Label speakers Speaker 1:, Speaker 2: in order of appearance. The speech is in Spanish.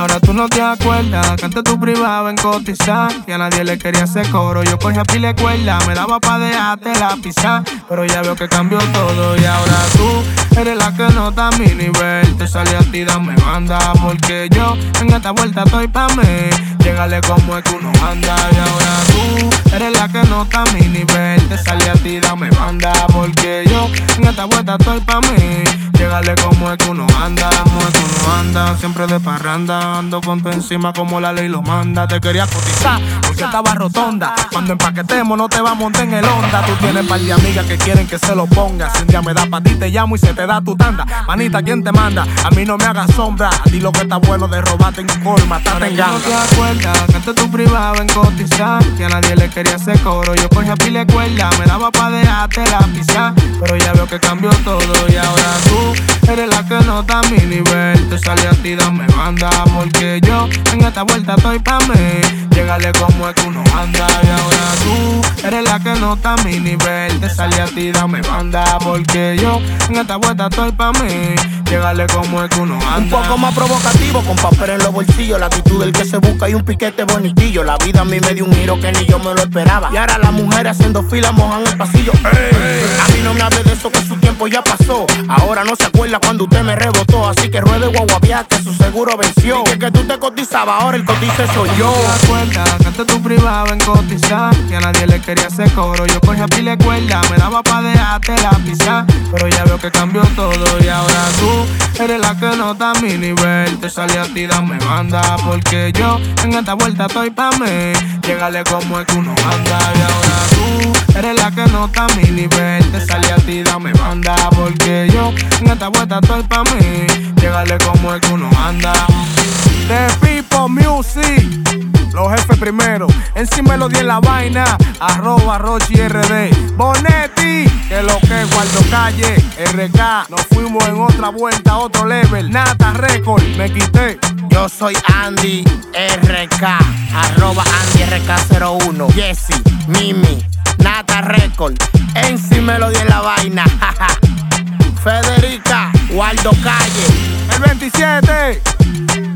Speaker 1: Ahora tú no te acuerdas que antes tú privaba en cotizar y a nadie le quería hacer coro. Yo cogía pile cuerda, me daba pa' dejarte la pizza. Pero ya veo que cambió todo y ahora tú eres la que nota mi nivel. Te sale a ti, dame banda. Porque yo en esta vuelta estoy pa' mí. Llegale como es que uno anda y ahora tú eres la que nota mi nivel. Te sale a ti, dame banda. Porque yo en esta vuelta estoy pa' mí. Llegale como es que uno anda, como es que uno anda. Siempre de parranda, ando con tu encima como la ley lo manda. Te quería cotizar porque estaba rotonda. Cuando empaquetemos no te va a montar en el onda. Tú tienes par de amigas que quieren que se lo ponga. Si un día me da pa' ti, te llamo y se te da tu tanda. Manita, ¿quién te manda? A mí no me hagas sombra. A ti lo que está bueno de robarte en col, matarte en ganga. No te acuerdas que antes tú privaba en cotizar. Que a nadie le quería hacer coro. Yo cogía pile cuerda, me daba pa' dejarte la pizza. Pero ya veo que cambió todo y ahora tú eres la que nota mi nivel. Te sale a ti, dame banda. Porque yo en esta vuelta estoy pa' mí. Llegale como que uno anda. Y ahora tú eres la que nota mi nivel. Te sale a ti, dame banda. Porque yo en esta vuelta estoy pa' mí. Llegale como es que uno anda.
Speaker 2: Un poco más provocativo, con papel en los bolsillos. La actitud del que se busca y un piquete bonitillo. La vida a mí me dio un giro que ni yo me lo esperaba. Y ahora las mujeres haciendo fila mojan el pasillo. A mí no me hable de eso que su tiempo ya pasó. Ahora no se acuerda cuando usted me rebotó. Así que ruede guaguapiá que su seguro venció. Y que tú te cotizabas, ahora el cotice soy yo.
Speaker 1: te das cuenta que antes tú privaba en cotizar y a nadie le quería hacer coro. Yo cogía pile cuerda, me daba pa' dejarte la pizza. Pero ya veo que cambió todo y ahora eres la que nota mi nivel. Te sale a ti, dame banda. Porque yo en esta vuelta estoy pa' mí. Llegale como es que uno anda y ahora tú eres la que nota mi nivel. Te sale a ti, dame banda. Porque yo en esta vuelta estoy pa' mí. Llegale como es que uno anda.
Speaker 3: The People Music. Los jefes primero. Encima lo di en la vaina. Arroba Rochi RD. Bonetti. Lo Guardo Calle. RK. Nos fuimos en otra vuelta, otro level. Nata Record. Me quité.
Speaker 2: Yo soy Andy RK, arroba Andy RK01, Jesse, Mimi, Nata Record, MC Melody en la vaina. Federica, Waldo Calle,
Speaker 3: El 27.